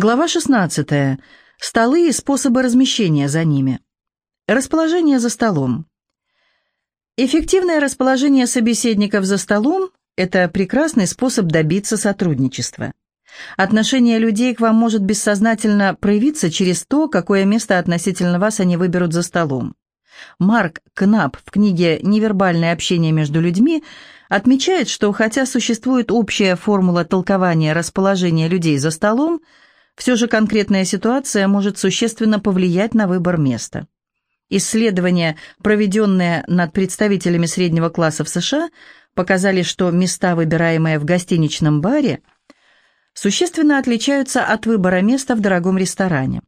Глава 16. Столы и способы размещения за ними. Расположение за столом. Эффективное расположение собеседников за столом – это прекрасный способ добиться сотрудничества. Отношение людей к вам может бессознательно проявиться через то, какое место относительно вас они выберут за столом. Марк Кнап в книге «Невербальное общение между людьми» отмечает, что хотя существует общая формула толкования расположения людей за столом, все же конкретная ситуация может существенно повлиять на выбор места. Исследования, проведенные над представителями среднего класса в США, показали, что места, выбираемые в гостиничном баре, существенно отличаются от выбора места в дорогом ресторане.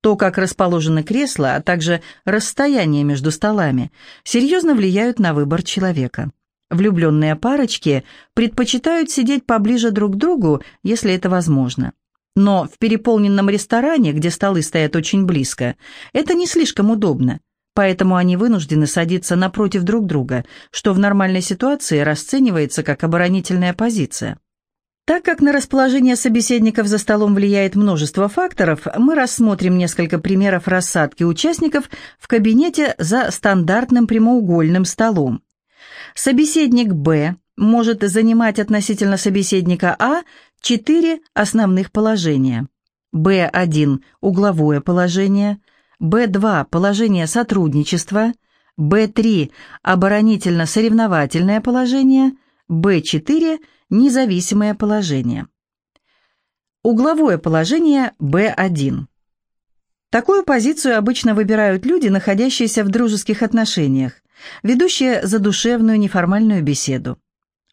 То, как расположены кресла, а также расстояние между столами, серьезно влияют на выбор человека. Влюбленные парочки предпочитают сидеть поближе друг к другу, если это возможно. Но в переполненном ресторане, где столы стоят очень близко, это не слишком удобно, поэтому они вынуждены садиться напротив друг друга, что в нормальной ситуации расценивается как оборонительная позиция. Так как на расположение собеседников за столом влияет множество факторов, мы рассмотрим несколько примеров рассадки участников в кабинете за стандартным прямоугольным столом. Собеседник Б может занимать относительно собеседника А четыре основных положения. Б1 – угловое положение, Б2 – положение сотрудничества, Б3 – оборонительно-соревновательное положение, Б4 – независимое положение. Угловое положение B1. Такую позицию обычно выбирают люди, находящиеся в дружеских отношениях, ведущие задушевную неформальную беседу.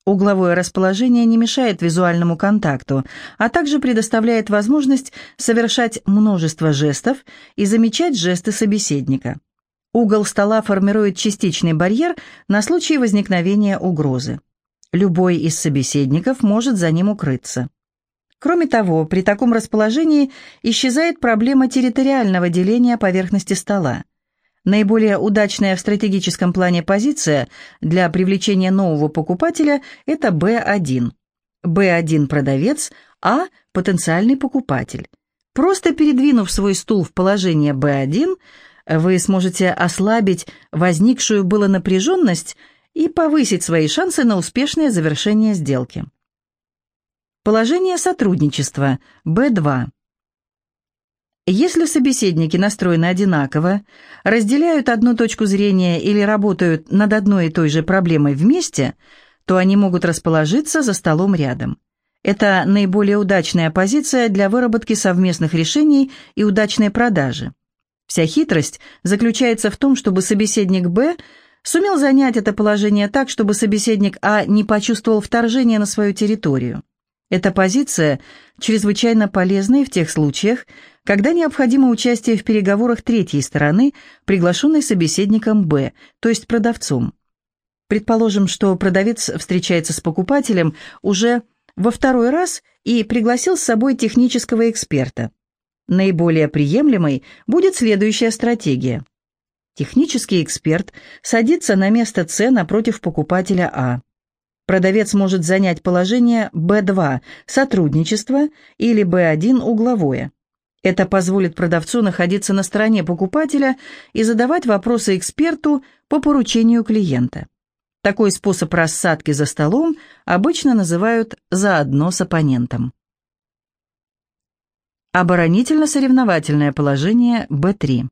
Угловое расположение не мешает визуальному контакту, а также предоставляет возможность совершать множество жестов и замечать жесты собеседника. Угол стола формирует частичный барьер на случай возникновения угрозы. Любой из собеседников может за ним укрыться. Кроме того, при таком расположении исчезает проблема территориального деления поверхности стола. Наиболее удачная в стратегическом плане позиция для привлечения нового покупателя – это B1. B1 – продавец, А – потенциальный покупатель. Просто передвинув свой стул в положение B1, вы сможете ослабить возникшую было напряженность – и повысить свои шансы на успешное завершение сделки. Положение сотрудничества B2. Если собеседники настроены одинаково, разделяют одну точку зрения или работают над одной и той же проблемой вместе, то они могут расположиться за столом рядом. Это наиболее удачная позиция для выработки совместных решений и удачной продажи. Вся хитрость заключается в том, чтобы собеседник Б – сумел занять это положение так, чтобы собеседник А не почувствовал вторжения на свою территорию. Эта позиция чрезвычайно полезна и в тех случаях, когда необходимо участие в переговорах третьей стороны, приглашенной собеседником Б, то есть продавцом. Предположим, что продавец встречается с покупателем уже во второй раз и пригласил с собой технического эксперта. Наиболее приемлемой будет следующая стратегия. Технический эксперт садится на место С напротив покупателя А. Продавец может занять положение Б2 – сотрудничество или Б1 – угловое. Это позволит продавцу находиться на стороне покупателя и задавать вопросы эксперту по поручению клиента. Такой способ рассадки за столом обычно называют «заодно с оппонентом». Оборонительно-соревновательное положение Б3.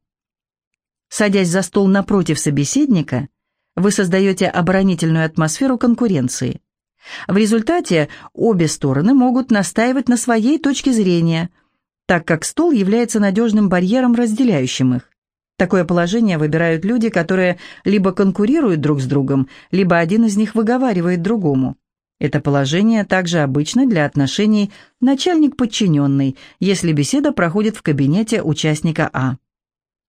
Садясь за стол напротив собеседника, вы создаете оборонительную атмосферу конкуренции. В результате обе стороны могут настаивать на своей точке зрения, так как стол является надежным барьером, разделяющим их. Такое положение выбирают люди, которые либо конкурируют друг с другом, либо один из них выговаривает другому. Это положение также обычно для отношений начальник-подчиненный, если беседа проходит в кабинете участника А.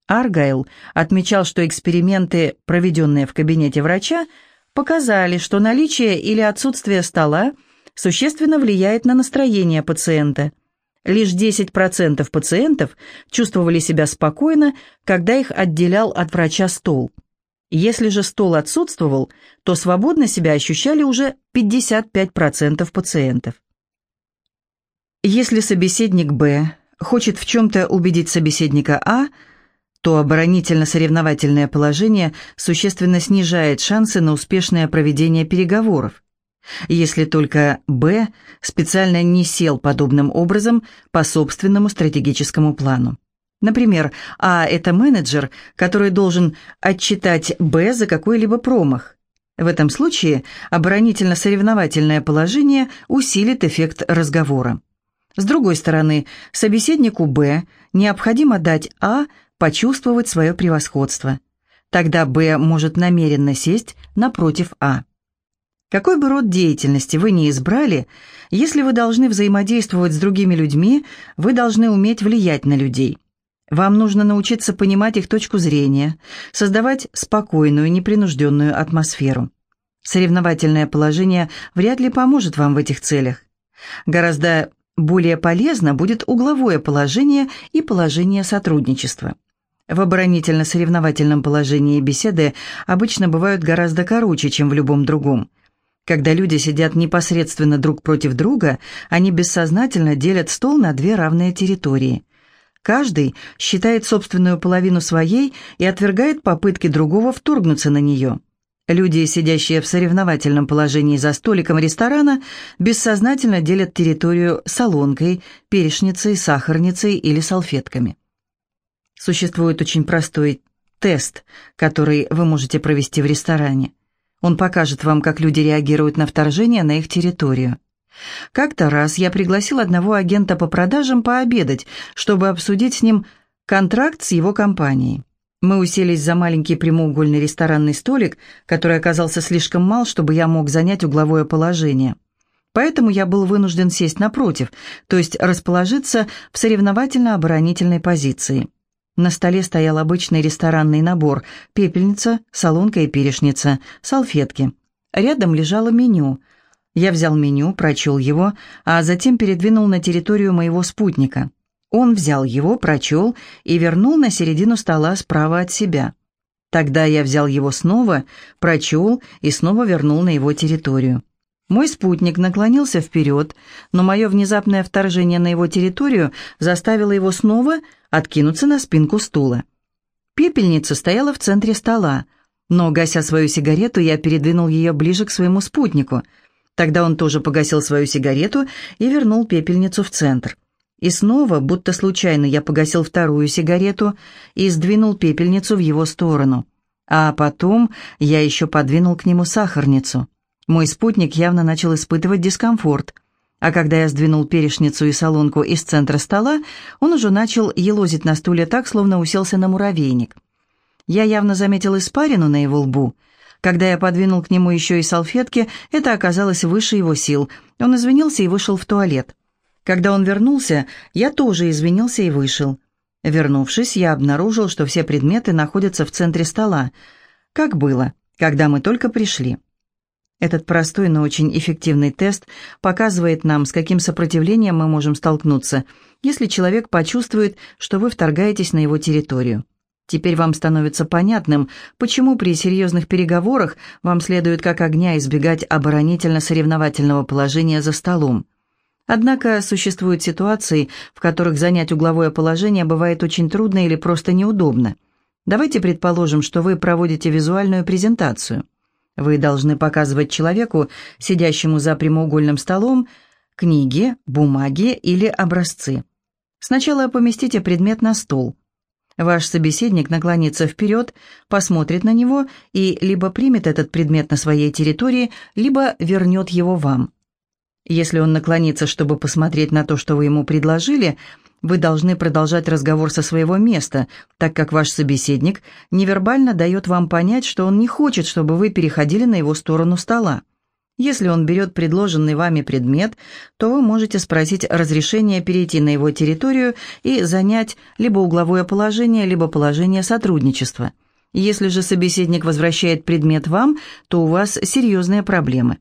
Аргайл отмечал, что эксперименты, проведенные в кабинете врача, показали, что наличие или отсутствие стола существенно влияет на настроение пациента. Лишь 10% пациентов чувствовали себя спокойно, когда их отделял от врача стол. Если же стол отсутствовал, то свободно себя ощущали уже 55% пациентов. Если собеседник Б хочет в чем-то убедить собеседника А, то оборонительно-соревновательное положение существенно снижает шансы на успешное проведение переговоров. Если только Б специально не сел подобным образом по собственному стратегическому плану. Например, А – это менеджер, который должен отчитать Б за какой-либо промах. В этом случае оборонительно-соревновательное положение усилит эффект разговора. С другой стороны, собеседнику Б необходимо дать А почувствовать свое превосходство. Тогда Б может намеренно сесть напротив А. Какой бы род деятельности вы ни избрали, если вы должны взаимодействовать с другими людьми, вы должны уметь влиять на людей. Вам нужно научиться понимать их точку зрения, создавать спокойную, непринужденную атмосферу. Соревновательное положение вряд ли поможет вам в этих целях. Гораздо более полезно будет угловое положение и положение сотрудничества. В оборонительно-соревновательном положении беседы обычно бывают гораздо короче, чем в любом другом. Когда люди сидят непосредственно друг против друга, они бессознательно делят стол на две равные территории. Каждый считает собственную половину своей и отвергает попытки другого вторгнуться на нее. Люди, сидящие в соревновательном положении за столиком ресторана, бессознательно делят территорию солонкой, перешницей, сахарницей или салфетками. Существует очень простой тест, который вы можете провести в ресторане. Он покажет вам, как люди реагируют на вторжение на их территорию. Как-то раз я пригласил одного агента по продажам пообедать, чтобы обсудить с ним контракт с его компанией. Мы уселись за маленький прямоугольный ресторанный столик, который оказался слишком мал, чтобы я мог занять угловое положение. Поэтому я был вынужден сесть напротив, то есть расположиться в соревновательно-оборонительной позиции. На столе стоял обычный ресторанный набор – пепельница, солонка и перешница, салфетки. Рядом лежало меню – я взял меню, прочел его, а затем передвинул на территорию моего спутника. Он взял его, прочел и вернул на середину стола справа от себя. Тогда я взял его снова, прочел и снова вернул на его территорию. Мой спутник наклонился вперед, но мое внезапное вторжение на его территорию заставило его снова откинуться на спинку стула. Пепельница стояла в центре стола, но, гася свою сигарету, я передвинул ее ближе к своему спутнику – Тогда он тоже погасил свою сигарету и вернул пепельницу в центр. И снова, будто случайно, я погасил вторую сигарету и сдвинул пепельницу в его сторону. А потом я еще подвинул к нему сахарницу. Мой спутник явно начал испытывать дискомфорт. А когда я сдвинул перешницу и солонку из центра стола, он уже начал елозить на стуле так, словно уселся на муравейник. Я явно заметил испарину на его лбу — когда я подвинул к нему еще и салфетки, это оказалось выше его сил. Он извинился и вышел в туалет. Когда он вернулся, я тоже извинился и вышел. Вернувшись, я обнаружил, что все предметы находятся в центре стола. Как было, когда мы только пришли. Этот простой, но очень эффективный тест показывает нам, с каким сопротивлением мы можем столкнуться, если человек почувствует, что вы вторгаетесь на его территорию. Теперь вам становится понятным, почему при серьезных переговорах вам следует как огня избегать оборонительно-соревновательного положения за столом. Однако существуют ситуации, в которых занять угловое положение бывает очень трудно или просто неудобно. Давайте предположим, что вы проводите визуальную презентацию. Вы должны показывать человеку, сидящему за прямоугольным столом, книги, бумаги или образцы. Сначала поместите предмет на стол – Ваш собеседник наклонится вперед, посмотрит на него и либо примет этот предмет на своей территории, либо вернет его вам. Если он наклонится, чтобы посмотреть на то, что вы ему предложили, вы должны продолжать разговор со своего места, так как ваш собеседник невербально дает вам понять, что он не хочет, чтобы вы переходили на его сторону стола. Если он берет предложенный вами предмет, то вы можете спросить разрешения перейти на его территорию и занять либо угловое положение, либо положение сотрудничества. Если же собеседник возвращает предмет вам, то у вас серьезные проблемы.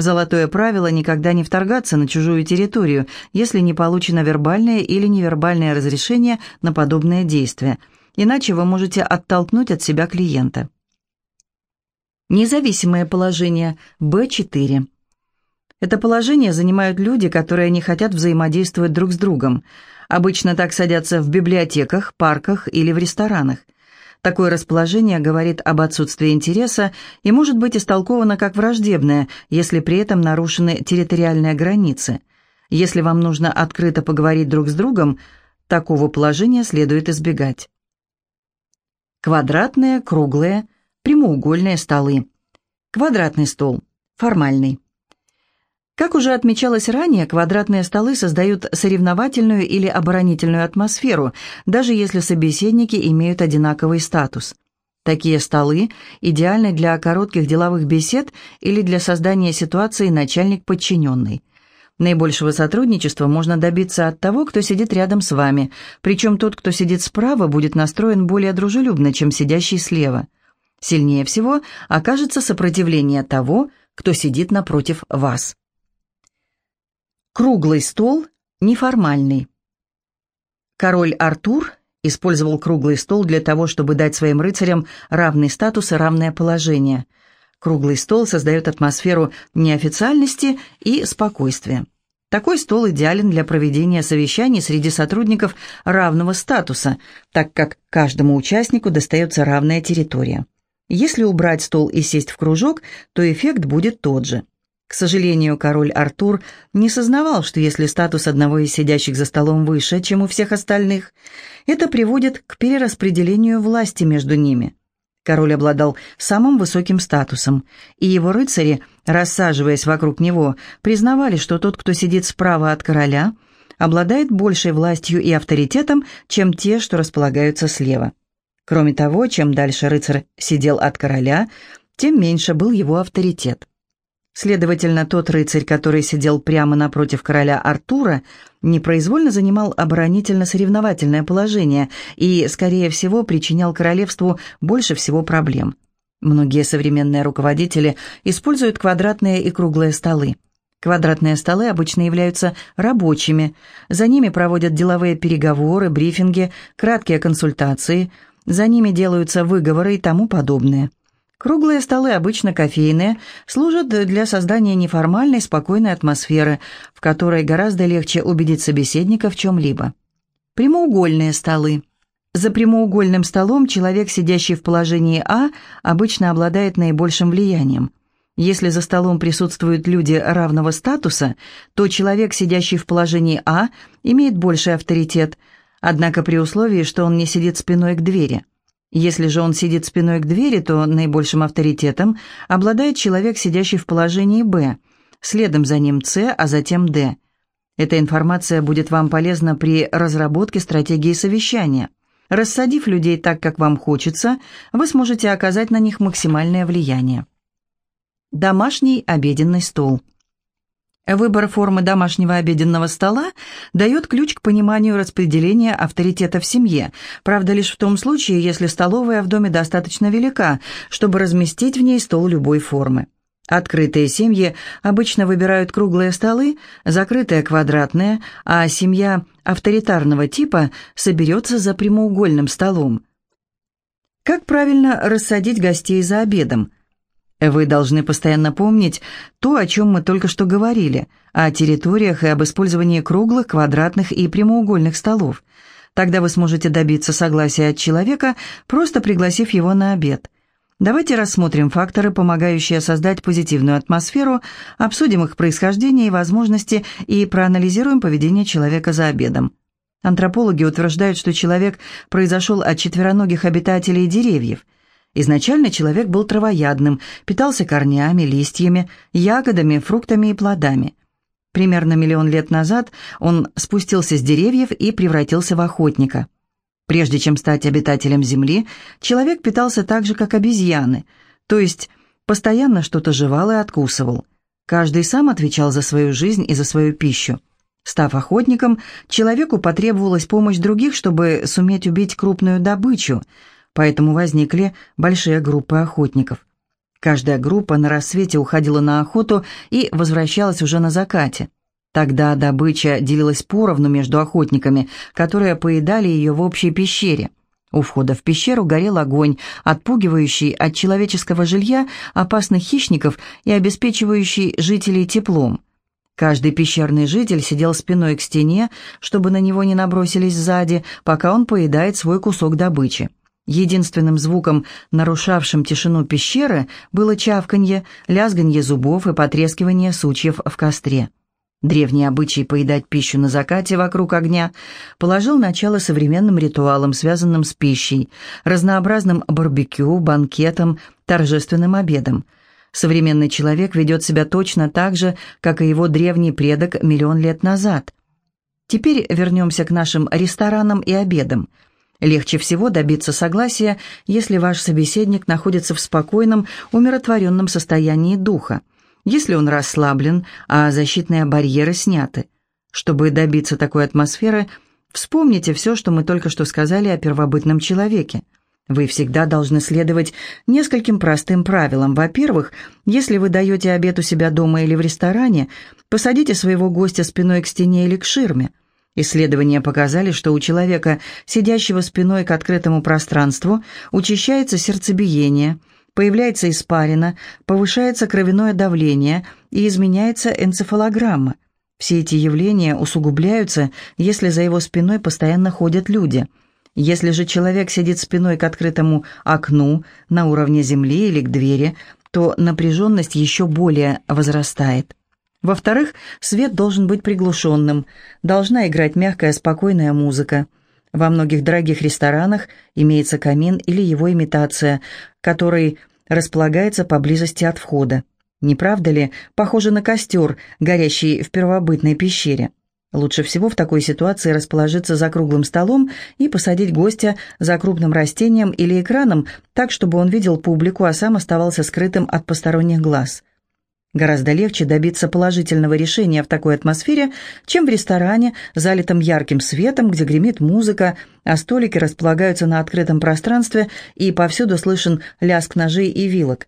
Золотое правило – никогда не вторгаться на чужую территорию, если не получено вербальное или невербальное разрешение на подобное действие, иначе вы можете оттолкнуть от себя клиента. Независимое положение. Б4. Это положение занимают люди, которые не хотят взаимодействовать друг с другом. Обычно так садятся в библиотеках, парках или в ресторанах. Такое расположение говорит об отсутствии интереса и может быть истолковано как враждебное, если при этом нарушены территориальные границы. Если вам нужно открыто поговорить друг с другом, такого положения следует избегать. Квадратные, круглые, прямоугольные столы. Квадратный стол. Формальный. Как уже отмечалось ранее, квадратные столы создают соревновательную или оборонительную атмосферу, даже если собеседники имеют одинаковый статус. Такие столы идеальны для коротких деловых бесед или для создания ситуации начальник-подчиненный. Наибольшего сотрудничества можно добиться от того, кто сидит рядом с вами, причем тот, кто сидит справа, будет настроен более дружелюбно, чем сидящий слева. Сильнее всего окажется сопротивление того, кто сидит напротив вас. Круглый стол неформальный. Король Артур использовал круглый стол для того, чтобы дать своим рыцарям равный статус и равное положение. Круглый стол создает атмосферу неофициальности и спокойствия. Такой стол идеален для проведения совещаний среди сотрудников равного статуса, так как каждому участнику достается равная территория. Если убрать стол и сесть в кружок, то эффект будет тот же. К сожалению, король Артур не сознавал, что если статус одного из сидящих за столом выше, чем у всех остальных, это приводит к перераспределению власти между ними. Король обладал самым высоким статусом, и его рыцари, рассаживаясь вокруг него, признавали, что тот, кто сидит справа от короля, обладает большей властью и авторитетом, чем те, что располагаются слева. Кроме того, чем дальше рыцарь сидел от короля, тем меньше был его авторитет. Следовательно, тот рыцарь, который сидел прямо напротив короля Артура, непроизвольно занимал оборонительно-соревновательное положение и, скорее всего, причинял королевству больше всего проблем. Многие современные руководители используют квадратные и круглые столы. Квадратные столы обычно являются рабочими, за ними проводят деловые переговоры, брифинги, краткие консультации, за ними делаются выговоры и тому подобное. Круглые столы, обычно кофейные, служат для создания неформальной, спокойной атмосферы, в которой гораздо легче убедить собеседника в чем-либо. Прямоугольные столы. За прямоугольным столом человек, сидящий в положении А, обычно обладает наибольшим влиянием. Если за столом присутствуют люди равного статуса, то человек, сидящий в положении А, имеет больший авторитет, однако при условии, что он не сидит спиной к двери. Если же он сидит спиной к двери, то наибольшим авторитетом обладает человек, сидящий в положении «Б», следом за ним «С», а затем «Д». Эта информация будет вам полезна при разработке стратегии совещания. Рассадив людей так, как вам хочется, вы сможете оказать на них максимальное влияние. Домашний обеденный стол – Выбор формы домашнего обеденного стола дает ключ к пониманию распределения авторитета в семье, правда лишь в том случае, если столовая в доме достаточно велика, чтобы разместить в ней стол любой формы. Открытые семьи обычно выбирают круглые столы, закрытые квадратные, а семья авторитарного типа соберется за прямоугольным столом. Как правильно рассадить гостей за обедом – вы должны постоянно помнить то, о чем мы только что говорили, о территориях и об использовании круглых, квадратных и прямоугольных столов. Тогда вы сможете добиться согласия от человека, просто пригласив его на обед. Давайте рассмотрим факторы, помогающие создать позитивную атмосферу, обсудим их происхождение и возможности и проанализируем поведение человека за обедом. Антропологи утверждают, что человек произошел от четвероногих обитателей деревьев – Изначально человек был травоядным, питался корнями, листьями, ягодами, фруктами и плодами. Примерно миллион лет назад он спустился с деревьев и превратился в охотника. Прежде чем стать обитателем Земли, человек питался так же, как обезьяны, то есть постоянно что-то жевал и откусывал. Каждый сам отвечал за свою жизнь и за свою пищу. Став охотником, человеку потребовалась помощь других, чтобы суметь убить крупную добычу – поэтому возникли большие группы охотников. Каждая группа на рассвете уходила на охоту и возвращалась уже на закате. Тогда добыча делилась поровну между охотниками, которые поедали ее в общей пещере. У входа в пещеру горел огонь, отпугивающий от человеческого жилья опасных хищников и обеспечивающий жителей теплом. Каждый пещерный житель сидел спиной к стене, чтобы на него не набросились сзади, пока он поедает свой кусок добычи. Единственным звуком, нарушавшим тишину пещеры, было чавканье, лязганье зубов и потрескивание сучьев в костре. Древний обычай поедать пищу на закате вокруг огня положил начало современным ритуалам, связанным с пищей, разнообразным барбекю, банкетом, торжественным обедом – Современный человек ведет себя точно так же, как и его древний предок миллион лет назад. Теперь вернемся к нашим ресторанам и обедам. Легче всего добиться согласия, если ваш собеседник находится в спокойном, умиротворенном состоянии духа, если он расслаблен, а защитные барьеры сняты. Чтобы добиться такой атмосферы, вспомните все, что мы только что сказали о первобытном человеке – вы всегда должны следовать нескольким простым правилам. Во-первых, если вы даете обед у себя дома или в ресторане, посадите своего гостя спиной к стене или к ширме. Исследования показали, что у человека, сидящего спиной к открытому пространству, учащается сердцебиение, появляется испарина, повышается кровяное давление и изменяется энцефалограмма. Все эти явления усугубляются, если за его спиной постоянно ходят люди – если же человек сидит спиной к открытому окну на уровне земли или к двери, то напряженность еще более возрастает. Во-вторых, свет должен быть приглушенным, должна играть мягкая, спокойная музыка. Во многих дорогих ресторанах имеется камин или его имитация, который располагается поблизости от входа. Не правда ли, похоже на костер, горящий в первобытной пещере? Лучше всего в такой ситуации расположиться за круглым столом и посадить гостя за крупным растением или экраном, так, чтобы он видел публику, а сам оставался скрытым от посторонних глаз. Гораздо легче добиться положительного решения в такой атмосфере, чем в ресторане, залитом ярким светом, где гремит музыка, а столики располагаются на открытом пространстве и повсюду слышен лязг ножей и вилок.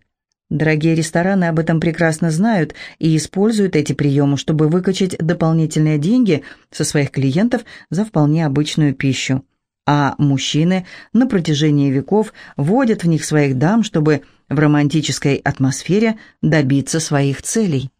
Дорогие рестораны об этом прекрасно знают и используют эти приемы, чтобы выкачать дополнительные деньги со своих клиентов за вполне обычную пищу. А мужчины на протяжении веков водят в них своих дам, чтобы в романтической атмосфере добиться своих целей.